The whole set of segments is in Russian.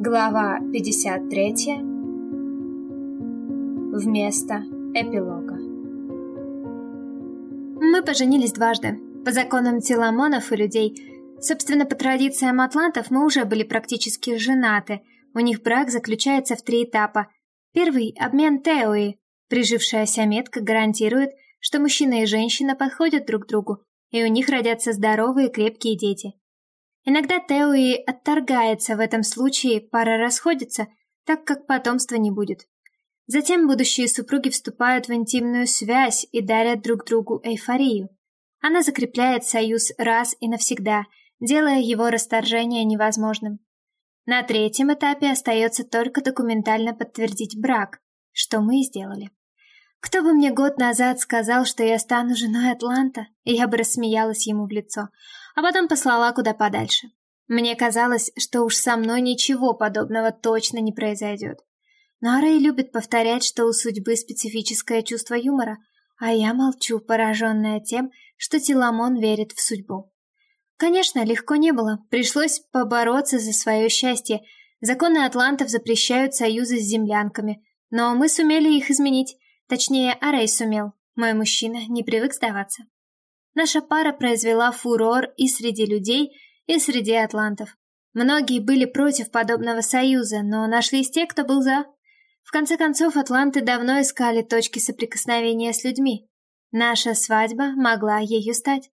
Глава 53. Вместо эпилога. Мы поженились дважды, по законам Теламонов и людей. Собственно, по традициям атлантов мы уже были практически женаты. У них брак заключается в три этапа. Первый – обмен теои. Прижившаяся метка гарантирует, что мужчина и женщина подходят друг другу, и у них родятся здоровые крепкие дети. Иногда Теуи отторгается, в этом случае пара расходится, так как потомства не будет. Затем будущие супруги вступают в интимную связь и дарят друг другу эйфорию. Она закрепляет союз раз и навсегда, делая его расторжение невозможным. На третьем этапе остается только документально подтвердить брак, что мы и сделали. Кто бы мне год назад сказал, что я стану женой Атланта, я бы рассмеялась ему в лицо, а потом послала куда подальше. Мне казалось, что уж со мной ничего подобного точно не произойдет. Но Рэй любит повторять, что у судьбы специфическое чувство юмора, а я молчу, пораженная тем, что Тиламон верит в судьбу. Конечно, легко не было, пришлось побороться за свое счастье. Законы атлантов запрещают союзы с землянками, но мы сумели их изменить, точнее, Арей сумел, мой мужчина не привык сдаваться. Наша пара произвела фурор и среди людей, и среди атлантов. Многие были против подобного союза, но нашлись те, кто был за. В конце концов, атланты давно искали точки соприкосновения с людьми. Наша свадьба могла ею стать.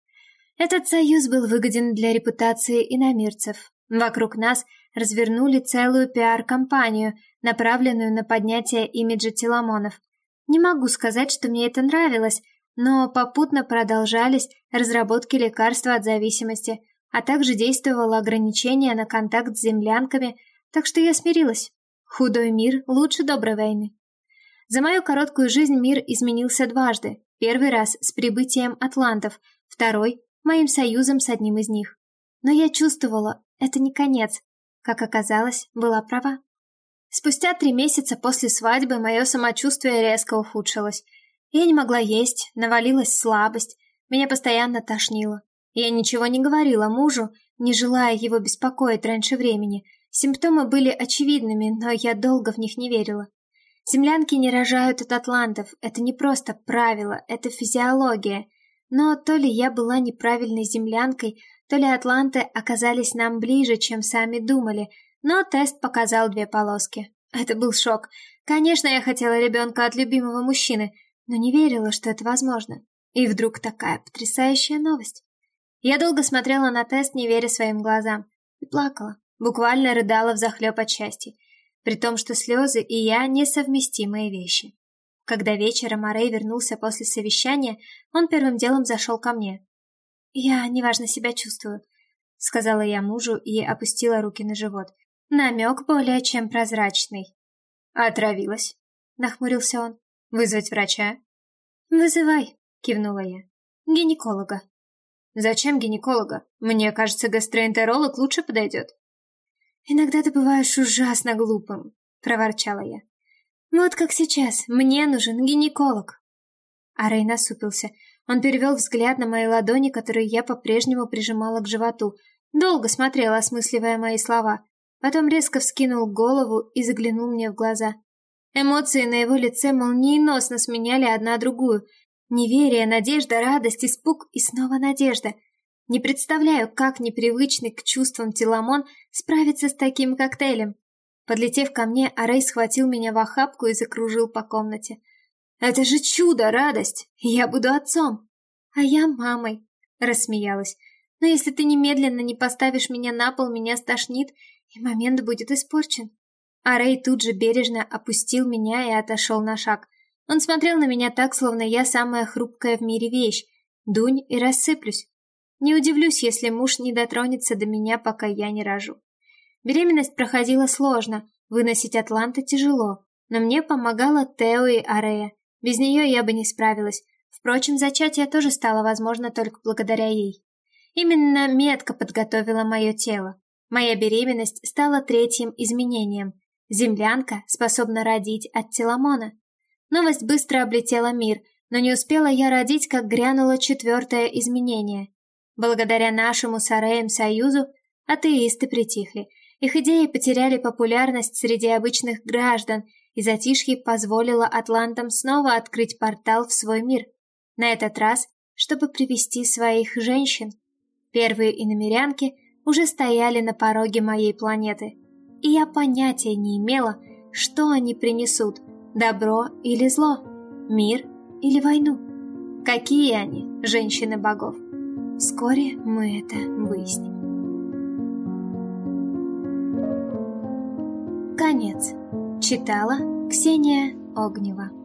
Этот союз был выгоден для репутации иномирцев. Вокруг нас развернули целую пиар-компанию, направленную на поднятие имиджа Теламонов. Не могу сказать, что мне это нравилось, но попутно продолжались разработки лекарства от зависимости, а также действовало ограничение на контакт с землянками, так что я смирилась. Худой мир лучше доброй войны. За мою короткую жизнь мир изменился дважды. Первый раз с прибытием атлантов, второй — моим союзом с одним из них. Но я чувствовала, это не конец. Как оказалось, была права. Спустя три месяца после свадьбы мое самочувствие резко ухудшилось. Я не могла есть, навалилась слабость, меня постоянно тошнило. Я ничего не говорила мужу, не желая его беспокоить раньше времени. Симптомы были очевидными, но я долго в них не верила. Землянки не рожают от атлантов, это не просто правило, это физиология. Но то ли я была неправильной землянкой, то ли атланты оказались нам ближе, чем сами думали, но тест показал две полоски. Это был шок. Конечно, я хотела ребенка от любимого мужчины, но не верила, что это возможно. И вдруг такая потрясающая новость. Я долго смотрела на тест, не веря своим глазам, и плакала, буквально рыдала взахлеб от счастья, при том, что слезы и я несовместимые вещи. Когда вечером Арей вернулся после совещания, он первым делом зашел ко мне. «Я неважно себя чувствую», — сказала я мужу и опустила руки на живот. Намек более чем прозрачный. «Отравилась?» — нахмурился он. «Вызвать врача?» «Вызывай», — кивнула я. «Гинеколога». Зачем гинеколога? Мне кажется, гастроэнтеролог лучше подойдет. Иногда ты бываешь ужасно глупым, проворчала я. Вот как сейчас, мне нужен гинеколог. А Рей насупился. Он перевел взгляд на мои ладони, которые я по-прежнему прижимала к животу. Долго смотрел, осмысливая мои слова. Потом резко вскинул голову и заглянул мне в глаза. Эмоции на его лице молниеносно сменяли одна другую — Неверие, надежда, радость, испуг и снова надежда. Не представляю, как непривычный к чувствам Теламон справится с таким коктейлем. Подлетев ко мне, Арей схватил меня в охапку и закружил по комнате. «Это же чудо, радость! Я буду отцом!» «А я мамой!» — рассмеялась. «Но если ты немедленно не поставишь меня на пол, меня стошнит, и момент будет испорчен». Арей тут же бережно опустил меня и отошел на шаг. Он смотрел на меня так, словно я самая хрупкая в мире вещь. Дунь и рассыплюсь. Не удивлюсь, если муж не дотронется до меня, пока я не рожу. Беременность проходила сложно, выносить Атланта тяжело, но мне помогала Тео и Арея. Без нее я бы не справилась. Впрочем, зачатие тоже стало возможно только благодаря ей. Именно метка подготовила мое тело. Моя беременность стала третьим изменением. Землянка способна родить от Теламона. Новость быстро облетела мир, но не успела я родить, как грянуло четвертое изменение. Благодаря нашему с Ареем союзу атеисты притихли, Их идеи потеряли популярность среди обычных граждан, и затишье позволило атлантам снова открыть портал в свой мир. На этот раз, чтобы привести своих женщин. Первые иномерянки уже стояли на пороге моей планеты, и я понятия не имела, что они принесут – добро или зло, мир или войну. Какие они, женщины богов? Вскоре мы это выясним. Конец. Читала Ксения Огнева.